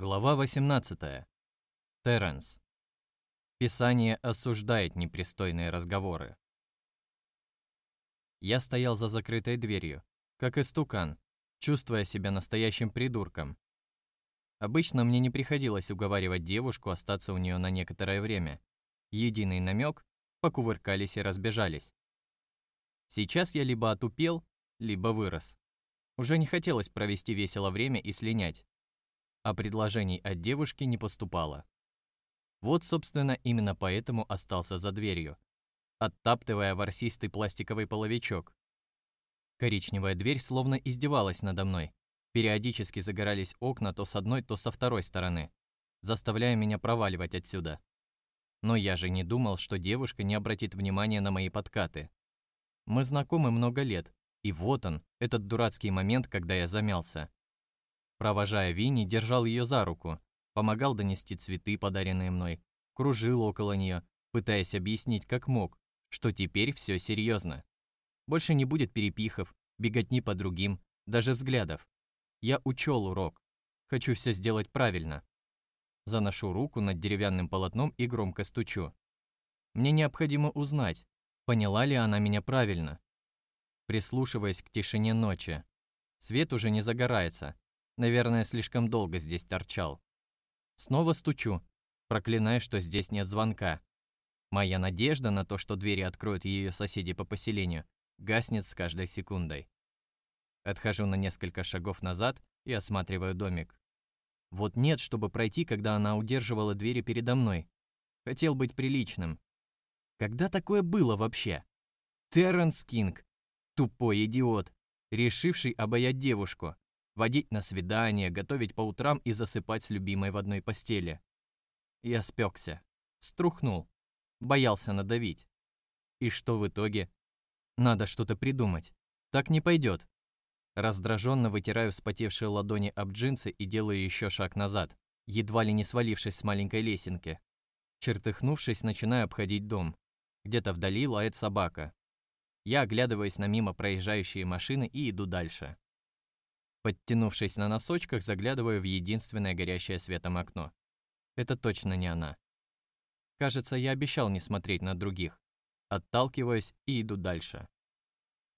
Глава 18. Терренс. Писание осуждает непристойные разговоры. Я стоял за закрытой дверью, как истукан, чувствуя себя настоящим придурком. Обычно мне не приходилось уговаривать девушку остаться у нее на некоторое время. Единый намек, покувыркались и разбежались. Сейчас я либо отупел, либо вырос. Уже не хотелось провести весело время и слинять а предложений от девушки не поступало. Вот, собственно, именно поэтому остался за дверью, оттаптывая ворсистый пластиковый половичок. Коричневая дверь словно издевалась надо мной. Периодически загорались окна то с одной, то со второй стороны, заставляя меня проваливать отсюда. Но я же не думал, что девушка не обратит внимания на мои подкаты. Мы знакомы много лет, и вот он, этот дурацкий момент, когда я замялся. Провожая Винни, держал ее за руку, помогал донести цветы, подаренные мной, кружил около нее, пытаясь объяснить как мог, что теперь все серьезно. Больше не будет перепихов, беготни по другим, даже взглядов. Я учел урок. Хочу все сделать правильно. Заношу руку над деревянным полотном и громко стучу. Мне необходимо узнать, поняла ли она меня правильно. Прислушиваясь к тишине ночи. Свет уже не загорается, Наверное, слишком долго здесь торчал. Снова стучу, проклиная, что здесь нет звонка. Моя надежда на то, что двери откроют ее соседи по поселению, гаснет с каждой секундой. Отхожу на несколько шагов назад и осматриваю домик. Вот нет, чтобы пройти, когда она удерживала двери передо мной. Хотел быть приличным. Когда такое было вообще? Терренс Кинг, тупой идиот, решивший обаять девушку, водить на свидание, готовить по утрам и засыпать с любимой в одной постели. Я спекся, струхнул, боялся надавить. И что в итоге? Надо что-то придумать. Так не пойдет. Раздраженно вытираю вспотевшие ладони об джинсы и делаю еще шаг назад, едва ли не свалившись с маленькой лесенки. Чертыхнувшись, начинаю обходить дом. Где-то вдали лает собака. Я оглядываюсь на мимо проезжающие машины и иду дальше. Подтянувшись на носочках, заглядываю в единственное горящее светом окно. Это точно не она. Кажется, я обещал не смотреть на других. Отталкиваюсь и иду дальше.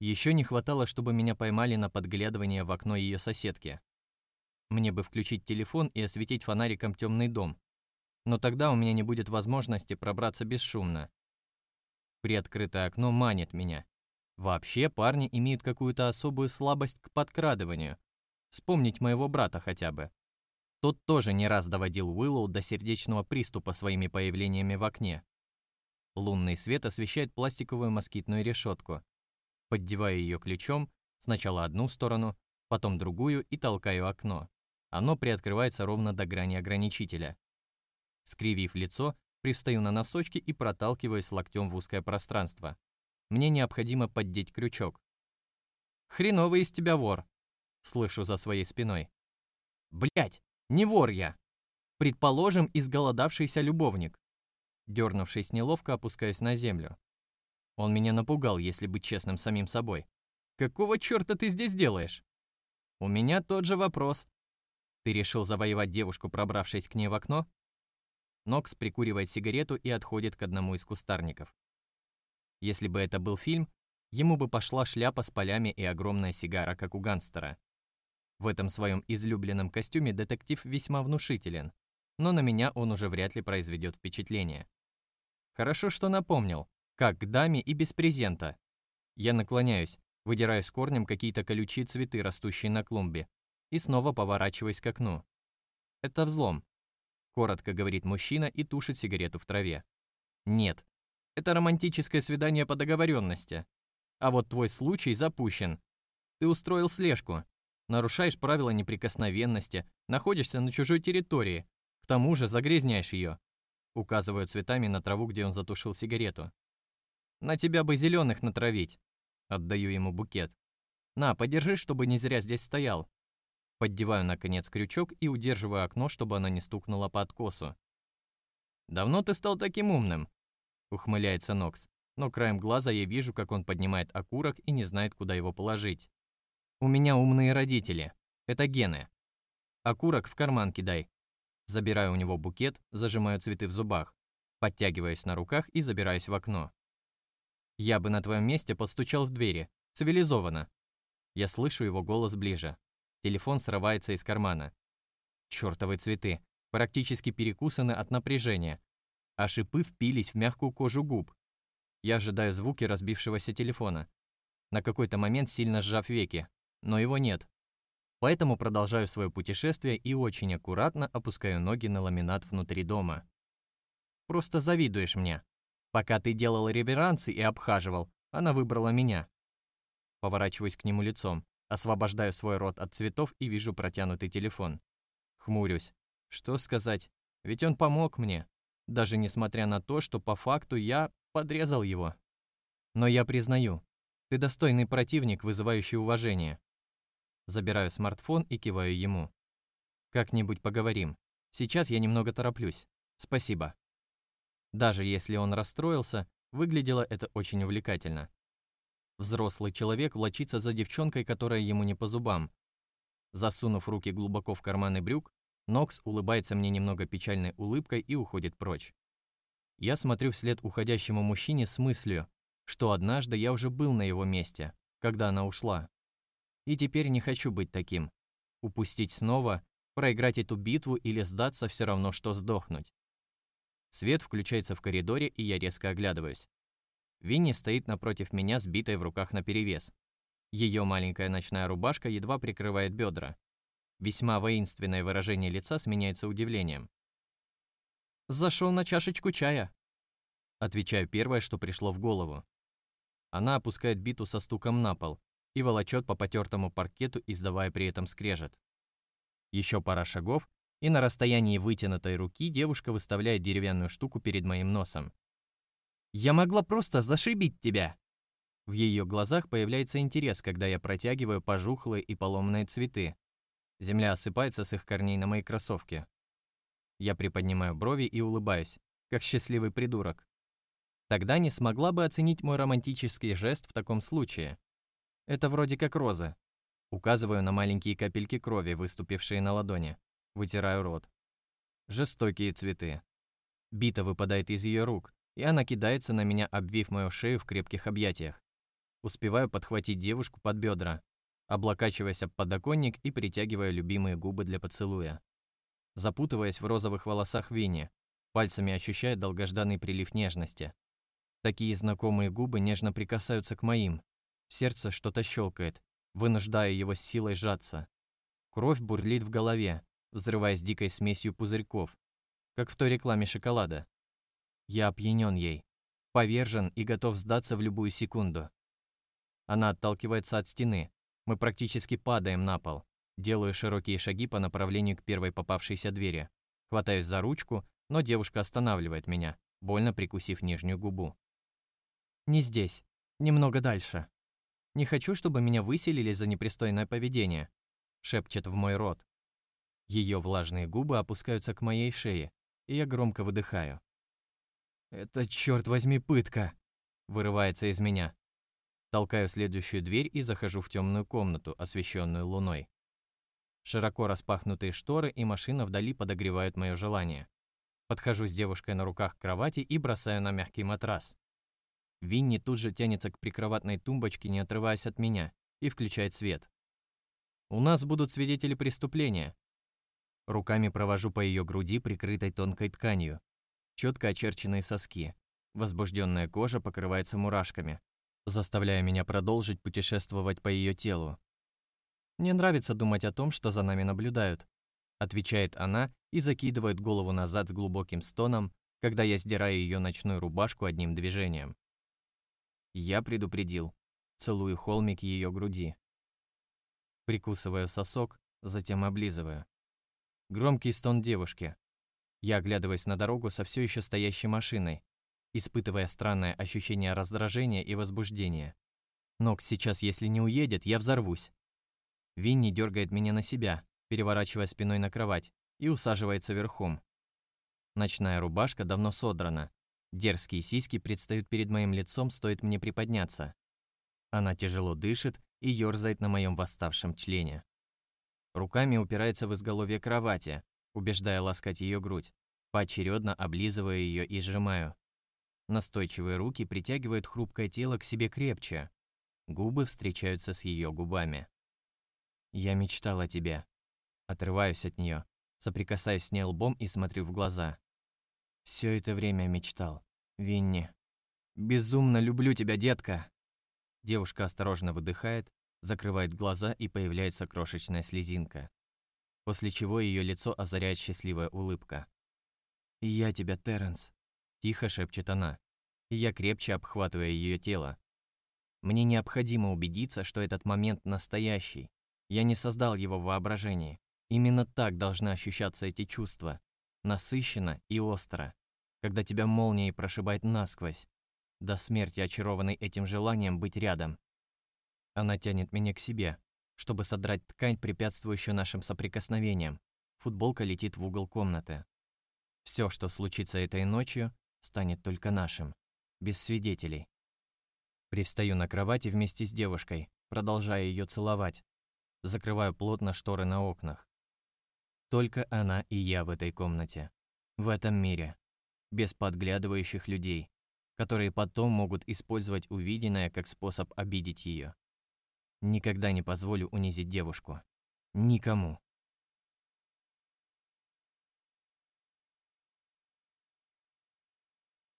Еще не хватало, чтобы меня поймали на подглядывание в окно ее соседки. Мне бы включить телефон и осветить фонариком темный дом. Но тогда у меня не будет возможности пробраться бесшумно. Приоткрытое окно манит меня. Вообще парни имеют какую-то особую слабость к подкрадыванию, Вспомнить моего брата хотя бы. Тот тоже не раз доводил Уиллоу до сердечного приступа своими появлениями в окне. Лунный свет освещает пластиковую москитную решетку. Поддеваю ее ключом, сначала одну сторону, потом другую и толкаю окно. Оно приоткрывается ровно до грани ограничителя. Скривив лицо, пристаю на носочки и проталкиваюсь локтем в узкое пространство. Мне необходимо поддеть крючок. «Хреновый из тебя вор!» Слышу за своей спиной. Блять, не вор я. Предположим, изголодавшийся любовник. Дернувшись неловко, опускаюсь на землю. Он меня напугал, если быть честным самим собой. Какого черта ты здесь делаешь? У меня тот же вопрос. Ты решил завоевать девушку, пробравшись к ней в окно? Нокс прикуривает сигарету и отходит к одному из кустарников. Если бы это был фильм, ему бы пошла шляпа с полями и огромная сигара, как у гангстера. В этом своем излюбленном костюме детектив весьма внушителен, но на меня он уже вряд ли произведет впечатление. Хорошо, что напомнил, как к даме и без презента. Я наклоняюсь, выдираю с корнем какие-то колючие цветы, растущие на клумбе, и снова поворачиваюсь к окну. Это взлом. Коротко говорит мужчина и тушит сигарету в траве. Нет, это романтическое свидание по договоренности. А вот твой случай запущен. Ты устроил слежку, нарушаешь правила неприкосновенности, находишься на чужой территории, к тому же загрязняешь ее. Указываю цветами на траву, где он затушил сигарету. На тебя бы зеленых натравить. Отдаю ему букет. На, подержи, чтобы не зря здесь стоял. Поддеваю, наконец, крючок и удерживаю окно, чтобы оно не стукнуло по откосу. «Давно ты стал таким умным?» — ухмыляется Нокс, но краем глаза я вижу, как он поднимает окурок и не знает, куда его положить. У меня умные родители. Это гены. Окурок в карман кидай. Забираю у него букет, зажимаю цветы в зубах, подтягиваюсь на руках и забираюсь в окно. Я бы на твоем месте постучал в двери. Цивилизованно. Я слышу его голос ближе. Телефон срывается из кармана. Чёртовы цветы. Практически перекусаны от напряжения. А шипы впились в мягкую кожу губ. Я ожидаю звуки разбившегося телефона. На какой-то момент сильно сжав веки. Но его нет. Поэтому продолжаю свое путешествие и очень аккуратно опускаю ноги на ламинат внутри дома. Просто завидуешь мне. Пока ты делал реверансы и обхаживал, она выбрала меня. Поворачиваюсь к нему лицом, освобождаю свой рот от цветов и вижу протянутый телефон. Хмурюсь. Что сказать? Ведь он помог мне, даже несмотря на то, что по факту я подрезал его. Но я признаю, ты достойный противник, вызывающий уважение. Забираю смартфон и киваю ему. Как-нибудь поговорим. Сейчас я немного тороплюсь. Спасибо. Даже если он расстроился, выглядело это очень увлекательно. Взрослый человек влочится за девчонкой, которая ему не по зубам. Засунув руки глубоко в карманы брюк, Нокс улыбается мне немного печальной улыбкой и уходит прочь. Я смотрю вслед уходящему мужчине с мыслью, что однажды я уже был на его месте, когда она ушла. И теперь не хочу быть таким. Упустить снова, проиграть эту битву или сдаться все равно, что сдохнуть. Свет включается в коридоре, и я резко оглядываюсь. Винни стоит напротив меня, сбитой в руках наперевес. Ее маленькая ночная рубашка едва прикрывает бедра. Весьма воинственное выражение лица сменяется удивлением. «Зашел на чашечку чая», Отвечаю первое, что пришло в голову. Она опускает биту со стуком на пол и волочет по потертому паркету, издавая при этом скрежет. Еще пара шагов, и на расстоянии вытянутой руки девушка выставляет деревянную штуку перед моим носом. «Я могла просто зашибить тебя!» В ее глазах появляется интерес, когда я протягиваю пожухлые и поломанные цветы. Земля осыпается с их корней на мои кроссовки. Я приподнимаю брови и улыбаюсь, как счастливый придурок. Тогда не смогла бы оценить мой романтический жест в таком случае. Это вроде как роза. Указываю на маленькие капельки крови, выступившие на ладони. Вытираю рот. Жестокие цветы. Бита выпадает из ее рук, и она кидается на меня, обвив мою шею в крепких объятиях. Успеваю подхватить девушку под бедра, облокачиваясь об подоконник и притягивая любимые губы для поцелуя. Запутываясь в розовых волосах Винни, пальцами ощущая долгожданный прилив нежности. Такие знакомые губы нежно прикасаются к моим. Сердце что-то щелкает, вынуждая его силой сжаться. Кровь бурлит в голове, взрываясь дикой смесью пузырьков, как в той рекламе шоколада. Я опьянен ей, повержен и готов сдаться в любую секунду. Она отталкивается от стены. Мы практически падаем на пол. Делаю широкие шаги по направлению к первой попавшейся двери. Хватаюсь за ручку, но девушка останавливает меня, больно прикусив нижнюю губу. «Не здесь. Немного дальше. Не хочу, чтобы меня выселили за непристойное поведение», шепчет в мой рот. Ее влажные губы опускаются к моей шее, и я громко выдыхаю. «Это, черт возьми, пытка!» вырывается из меня. Толкаю следующую дверь и захожу в темную комнату, освещенную луной. Широко распахнутые шторы и машина вдали подогревают мое желание. Подхожу с девушкой на руках к кровати и бросаю на мягкий матрас. Винни тут же тянется к прикроватной тумбочке, не отрываясь от меня, и включает свет. У нас будут свидетели преступления, Руками провожу по ее груди, прикрытой тонкой тканью. Четко очерченные соски. Возбужденная кожа покрывается мурашками, заставляя меня продолжить путешествовать по ее телу. «Мне нравится думать о том, что за нами наблюдают», отвечает она и закидывает голову назад с глубоким стоном, когда я сдираю ее ночную рубашку одним движением. Я предупредил. Целую холмик ее груди. Прикусываю сосок, затем облизываю. Громкий стон девушки. Я оглядываюсь на дорогу со все еще стоящей машиной, испытывая странное ощущение раздражения и возбуждения. Нокс сейчас, если не уедет, я взорвусь. Винни дергает меня на себя, переворачивая спиной на кровать, и усаживается верхом. Ночная рубашка давно содрана. Дерзкие сиськи предстают перед моим лицом, стоит мне приподняться. Она тяжело дышит и ерзает на моем восставшем члене. Руками упирается в изголовье кровати, убеждая ласкать ее грудь, поочередно облизывая ее и сжимаю. Настойчивые руки притягивают хрупкое тело к себе крепче. Губы встречаются с ее губами. «Я мечтал о тебе». Отрываюсь от нее, соприкасаюсь с ней лбом и смотрю в глаза. Все это время мечтал. Винни. Безумно люблю тебя, детка. Девушка осторожно выдыхает, закрывает глаза и появляется крошечная слезинка. После чего ее лицо озаряет счастливая улыбка. «Я тебя, Терренс», – тихо шепчет она. Я крепче обхватываю ее тело. Мне необходимо убедиться, что этот момент настоящий. Я не создал его в воображении. Именно так должны ощущаться эти чувства. Насыщенно и остро. Когда тебя молнией прошибает насквозь. До смерти очарованный этим желанием быть рядом. Она тянет меня к себе, чтобы содрать ткань, препятствующую нашим соприкосновениям. Футболка летит в угол комнаты. Все, что случится этой ночью, станет только нашим, без свидетелей. Привстаю на кровати вместе с девушкой, продолжая ее целовать. Закрываю плотно шторы на окнах. Только она и я в этой комнате. В этом мире. Без подглядывающих людей, которые потом могут использовать увиденное как способ обидеть ее. Никогда не позволю унизить девушку. Никому.